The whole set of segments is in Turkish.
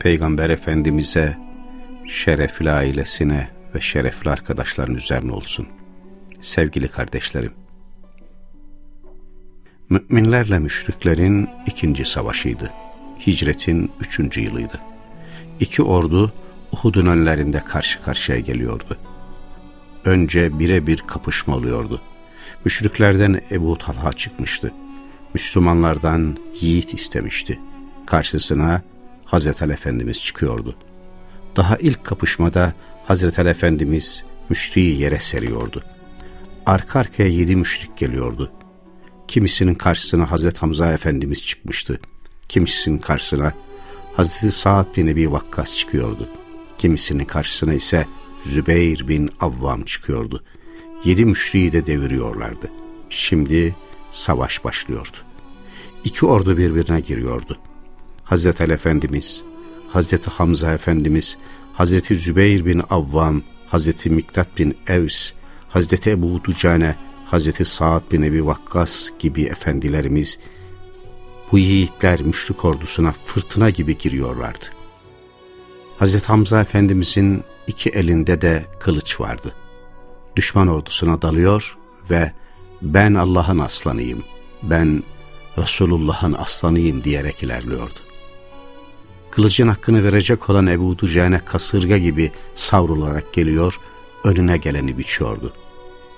Peygamber Efendimiz'e, şerefli ailesine ve şerefli arkadaşların üzerine olsun. Sevgili kardeşlerim, Müminlerle müşriklerin ikinci savaşıydı. Hicretin üçüncü yılıydı. İki ordu Uhud'un önlerinde karşı karşıya geliyordu. Önce birebir kapışma oluyordu. Müşriklerden Ebu Talha çıkmıştı. Müslümanlardan yiğit istemişti. Karşısına Hazreti Ali Efendimiz çıkıyordu. Daha ilk kapışmada Hazreti Ali Efendimiz müşriği yere seriyordu. Arka arkaya yedi müşrik geliyordu. Kimisinin karşısına Hazreti Hamza Efendimiz çıkmıştı. Kimisinin karşısına Hazreti Sa'd bin Ebi Vakkas çıkıyordu. Kimisinin karşısına ise Zübeyir bin Avvam çıkıyordu. Yedi müşriği de deviriyorlardı. Şimdi savaş başlıyordu. İki ordu birbirine giriyordu. Hazreti Ali Efendimiz, Hazreti Hamza Efendimiz, Hazreti Zübeyir bin Avvam, Hazreti Miktat bin Evs, Hazreti Ebu Ducane, Hazreti Sa'd bin Ebi Vakkas gibi efendilerimiz, bu yiğitler müşrik ordusuna fırtına gibi giriyorlardı. Hazreti Hamza Efendimizin iki elinde de kılıç vardı. Düşman ordusuna dalıyor ve ben Allah'ın aslanıyım, ben Resulullah'ın aslanıyım diyerek ilerliyordu. Kılıcın hakkını verecek olan Ebu Ducane kasırga gibi savrularak geliyor, önüne geleni biçiyordu.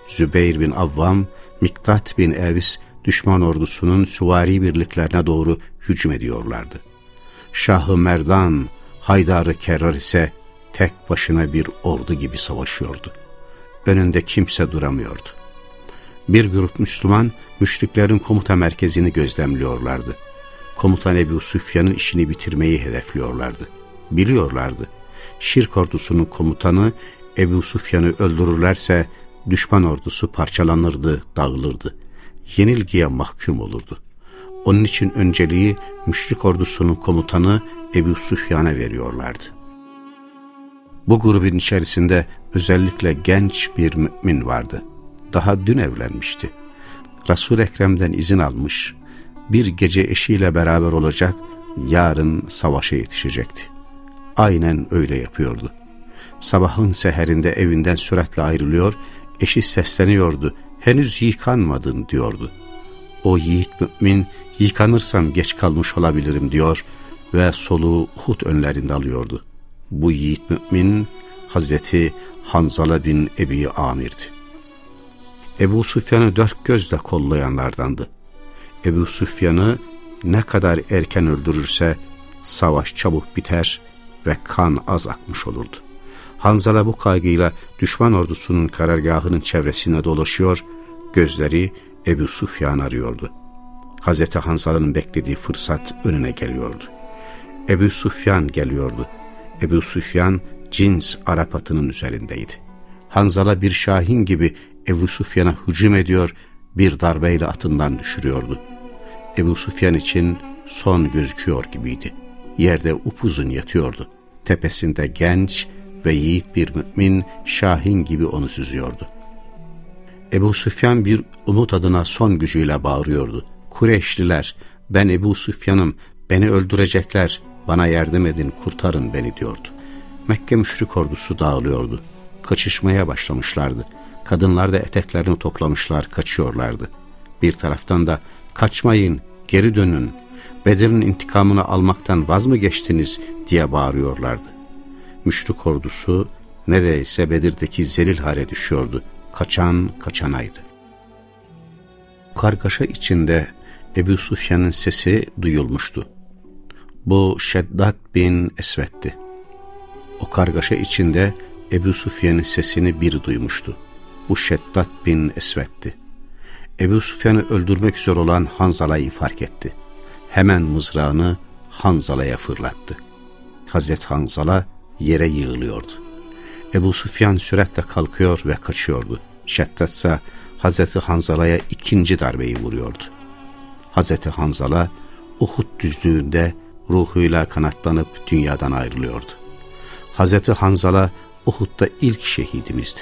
Zübeyir bin Avvam, Miktat bin Evis düşman ordusunun süvari birliklerine doğru hücum ediyorlardı. Şahı Merdan, Haydarı Kerrar ise tek başına bir ordu gibi savaşıyordu. Önünde kimse duramıyordu. Bir grup Müslüman müşriklerin komuta merkezini gözlemliyorlardı. Komutan Ebu Süfyan'ın işini bitirmeyi hedefliyorlardı. Biliyorlardı. Şirk ordusunun komutanı Ebu Süfyan'ı öldürürlerse düşman ordusu parçalanırdı, dağılırdı. Yenilgiye mahkum olurdu. Onun için önceliği müşrik ordusunun komutanı Ebu Süfyan'a veriyorlardı. Bu grubun içerisinde özellikle genç bir mümin vardı. Daha dün evlenmişti. resul Ekrem'den izin almış, bir gece eşiyle beraber olacak, yarın savaşa yetişecekti. Aynen öyle yapıyordu. Sabahın seherinde evinden süratle ayrılıyor, eşi sesleniyordu, henüz yıkanmadın diyordu. O yiğit mümin, yıkanırsam geç kalmış olabilirim diyor ve soluğu Uhud önlerinde alıyordu. Bu yiğit mümin, Hazreti Hanzala bin Ebi Amir'di. Ebu Süfyan'ı dört gözle kollayanlardandı. Ebu Süfyan'ı ne kadar erken öldürürse savaş çabuk biter ve kan az akmış olurdu. Hanzala bu kaygıyla düşman ordusunun karargahının çevresine dolaşıyor, gözleri Ebu Süfyan arıyordu. Hazreti Hanzala'nın beklediği fırsat önüne geliyordu. Ebu Süfyan geliyordu. Ebu Süfyan cins Arap atının üzerindeydi. Hanzala bir şahin gibi Ebu Süfyan'a hücum ediyor, bir darbeyle atından düşürüyordu. Ebu Süfyan için son gözüküyor gibiydi. Yerde upuzun yatıyordu. Tepesinde genç ve yiğit bir mümin Şahin gibi onu süzüyordu. Ebu Süfyan bir umut adına son gücüyle bağırıyordu. Kureyşliler, ben Ebu Süfyan'ım, beni öldürecekler, bana yardım edin, kurtarın beni diyordu. Mekke müşrik ordusu dağılıyordu. Kaçışmaya başlamışlardı. Kadınlar da eteklerini toplamışlar, kaçıyorlardı. Bir taraftan da kaçmayın, geri dönün, Bedir'in intikamını almaktan vaz mı geçtiniz diye bağırıyorlardı. Müşrik ordusu neredeyse Bedir'deki zelil hale düşüyordu. Kaçan kaçanaydı. Kargaşa içinde Ebu Sufyan'ın sesi duyulmuştu. Bu Şeddat bin Esvet'ti. O kargaşa içinde Ebu Sufyan'ın sesini biri duymuştu. Bu Şeddat bin Esvet'ti. Ebu Sufyan'ı öldürmek üzere olan Hanzala'yı fark etti. Hemen mızrağını Hanzala'ya fırlattı. Hazreti Hanzala yere yığılıyordu. Ebu Sufyan süratle kalkıyor ve kaçıyordu. Şeddet ise Hazreti Hanzala'ya ikinci darbeyi vuruyordu. Hazreti Hanzala Uhud düzlüğünde ruhuyla kanatlanıp dünyadan ayrılıyordu. Hazreti Hanzala Uhud'da ilk şehidimizdi.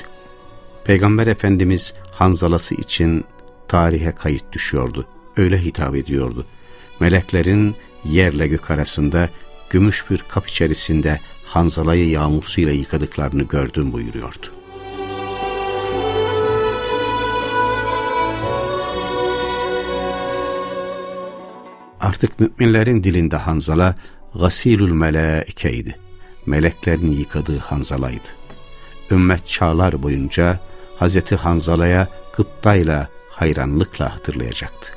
Peygamber Efendimiz Hanzalası için tarihe kayıt düşüyordu. Öyle hitap ediyordu. Meleklerin yerle gök arasında gümüş bir kap içerisinde Hanzala'yı yağmur suyla yıkadıklarını gördüm buyuruyordu. Artık müminlerin dilinde Hanzala gasilül melaikeydi. Meleklerin yıkadığı Hanzala'ydı. Ümmet çağlar boyunca Hazreti Hanzala'ya gıptayla, hayranlıkla hatırlayacaktı.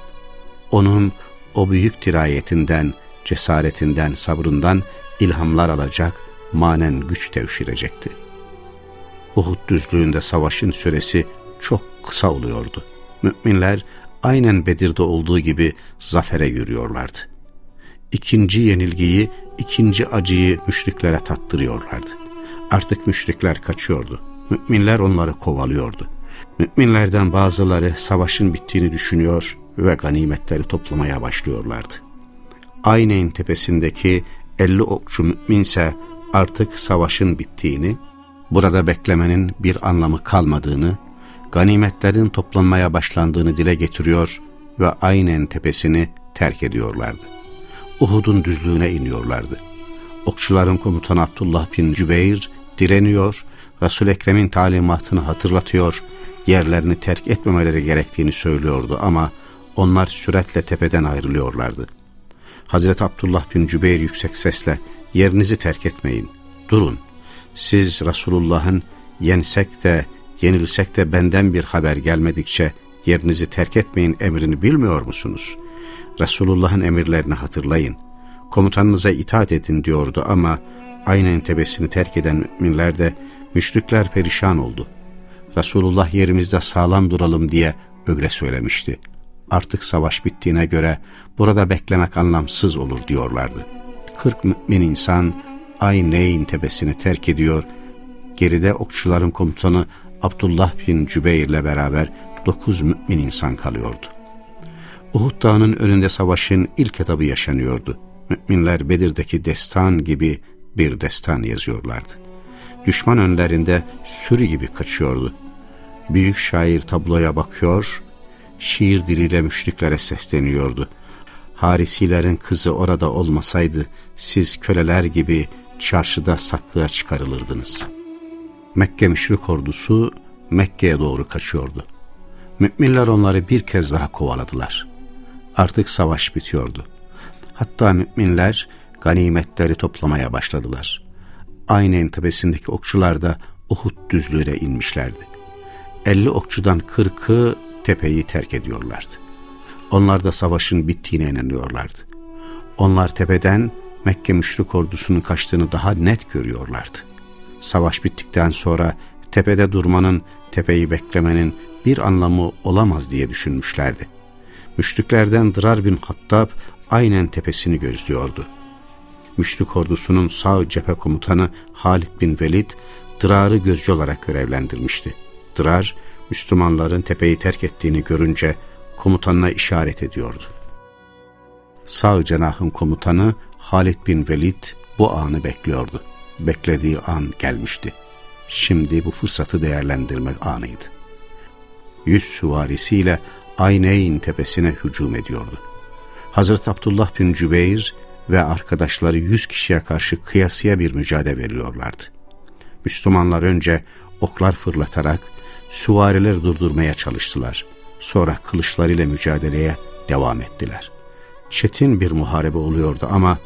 Onun o büyük dirayetinden, cesaretinden, sabrından ilhamlar alacak, manen güç devşirecekti. Uhud düzlüğünde savaşın süresi çok kısa oluyordu. Müminler aynen Bedir'de olduğu gibi zafere yürüyorlardı. İkinci yenilgiyi, ikinci acıyı müşriklere tattırıyorlardı. Artık müşrikler kaçıyordu. Müminler onları kovalıyordu. Müminlerden bazıları savaşın bittiğini düşünüyor ve ganimetleri toplamaya başlıyorlardı. Ayneyn tepesindeki elli okçu müminse artık savaşın bittiğini, burada beklemenin bir anlamı kalmadığını, ganimetlerin toplanmaya başlandığını dile getiriyor ve aynen tepesini terk ediyorlardı. Uhud'un düzlüğüne iniyorlardı. Okçuların komutanı Abdullah bin Cübeyr direniyor, resul Ekrem'in talimatını hatırlatıyor, yerlerini terk etmemeleri gerektiğini söylüyordu ama onlar süratle tepeden ayrılıyorlardı. Hazreti Abdullah bin Cübeyr yüksek sesle yerinizi terk etmeyin, durun. Siz Resulullah'ın yensek de yenilsek de benden bir haber gelmedikçe yerinizi terk etmeyin emrini bilmiyor musunuz? Resulullah'ın emirlerini hatırlayın. Komutanınıza itaat edin diyordu ama aynen tebesini terk eden müminler de müşrikler perişan oldu. Resulullah yerimizde sağlam duralım diye öyle söylemişti. Artık savaş bittiğine göre burada beklemek anlamsız olur diyorlardı. Kırk mümin insan Ayneyn tepesini terk ediyor, geride okçuların komutanı Abdullah bin Cübeyr ile beraber dokuz mümin insan kalıyordu. Uhud Dağı'nın önünde savaşın ilk etabı yaşanıyordu. Müminler Bedir'deki destan gibi bir destan yazıyorlardı. Düşman önlerinde sürü gibi kaçıyordu. Büyük şair tabloya bakıyor, şiir diliyle müşriklere sesleniyordu. Harisilerin kızı orada olmasaydı siz köleler gibi çarşıda satlığa çıkarılırdınız. Mekke müşrik ordusu Mekke'ye doğru kaçıyordu. Müminler onları bir kez daha kovaladılar. Artık savaş bitiyordu. Hatta müminler ganimetleri toplamaya başladılar. Aynen tepesindeki okçular da Uhud düzlüğüne inmişlerdi. Elli okçudan kırkı tepeyi terk ediyorlardı. Onlar da savaşın bittiğine inanıyorlardı. Onlar tepeden Mekke müşrik ordusunun kaçtığını daha net görüyorlardı. Savaş bittikten sonra tepede durmanın, tepeyi beklemenin bir anlamı olamaz diye düşünmüşlerdi. Müşriklerden Dırar bin Hattab aynen tepesini gözlüyordu. Müşrik ordusunun sağ cephe komutanı Halid bin Velid, Dırar'ı gözcü olarak görevlendirmişti. Dırar, Müslümanların tepeyi terk ettiğini görünce komutanına işaret ediyordu. Sağ cenahın komutanı Halid bin Velid bu anı bekliyordu. Beklediği an gelmişti. Şimdi bu fırsatı değerlendirmek anıydı. Yüz süvarisiyle Ayneyn tepesine hücum ediyordu. Hazreti Abdullah bin Cübeyr ve arkadaşları yüz kişiye karşı kıyasıya bir mücadele veriyorlardı. Müslümanlar önce oklar fırlatarak süvariler durdurmaya çalıştılar. Sonra kılıçlarıyla mücadeleye devam ettiler. Çetin bir muharebe oluyordu ama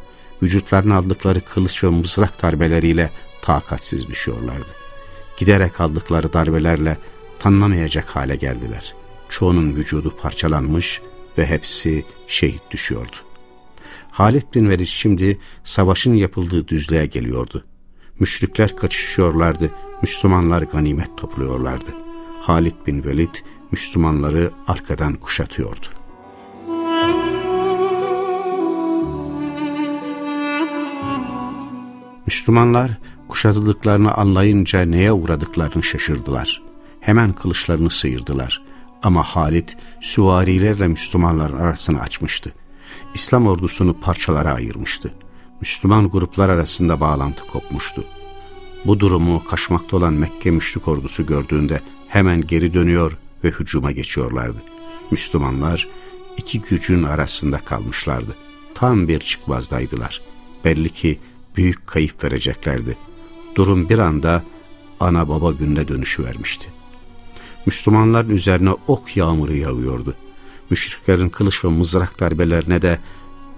vücutlarına aldıkları kılıç ve mızrak darbeleriyle takatsiz düşüyorlardı. Giderek aldıkları darbelerle tanınamayacak hale geldiler. Çoğunun vücudu parçalanmış ve hepsi şehit düşüyordu. Halit bin Velid şimdi savaşın yapıldığı düzlüğe geliyordu. Müşrikler kaçışıyorlardı, Müslümanlar ganimet topluyorlardı. Halit bin Velid Müslümanları arkadan kuşatıyordu. Müslümanlar kuşatıldıklarını anlayınca neye uğradıklarını şaşırdılar. Hemen kılıçlarını sıyırdılar. Ama Halit süvarilerle Müslümanların arasını açmıştı. İslam ordusunu parçalara ayırmıştı. Müslüman gruplar arasında bağlantı kopmuştu. Bu durumu kaçmakta olan Mekke müşrik ordusu gördüğünde hemen geri dönüyor ve hücuma geçiyorlardı. Müslümanlar iki gücün arasında kalmışlardı. Tam bir çıkmazdaydılar. Belli ki büyük kayıp vereceklerdi. Durum bir anda ana baba gününe dönüşü vermişti. Müslümanların üzerine ok yağmuru yağıyordu. Müşriklerin kılıç ve mızrak darbelerine de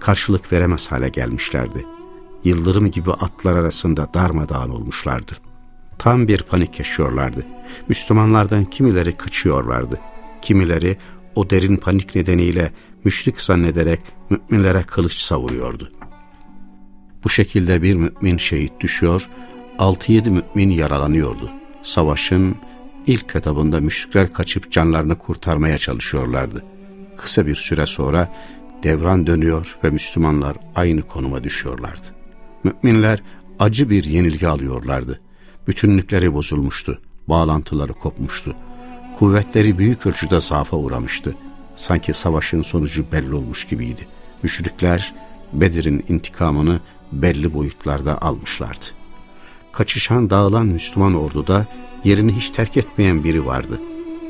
karşılık veremez hale gelmişlerdi. Yıldırım gibi atlar arasında darmadağın olmuşlardı. Tam bir panik yaşıyorlardı. Müslümanlardan kimileri kaçıyorlardı. Kimileri o derin panik nedeniyle müşrik zannederek müminlere kılıç savuruyordu. Bu şekilde bir mümin şehit düşüyor, 6-7 mümin yaralanıyordu. Savaşın ilk etabında müşrikler kaçıp canlarını kurtarmaya çalışıyorlardı. Kısa bir süre sonra devran dönüyor ve Müslümanlar aynı konuma düşüyorlardı. Müminler acı bir yenilgi alıyorlardı. Bütünlükleri bozulmuştu, bağlantıları kopmuştu. Kuvvetleri büyük ölçüde zaafa uğramıştı. Sanki savaşın sonucu belli olmuş gibiydi. Müşrikler Bedir'in intikamını belli boyutlarda almışlardı. Kaçışan dağılan Müslüman orduda yerini hiç terk etmeyen biri vardı.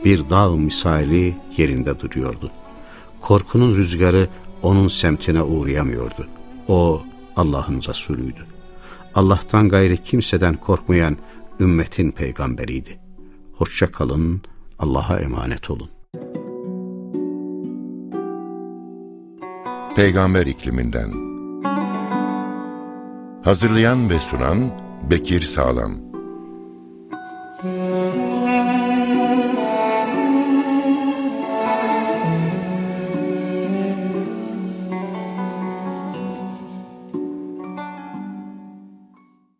Bir dağ misali yerinde duruyordu. Korkunun rüzgarı onun semtine uğrayamıyordu. O Allah'ın Resulüydü. Allah'tan gayri kimseden korkmayan ümmetin peygamberiydi. Hoşça kalın, Allah'a emanet olun. Peygamber ikliminden Hazırlayan ve sunan Bekir Sağlam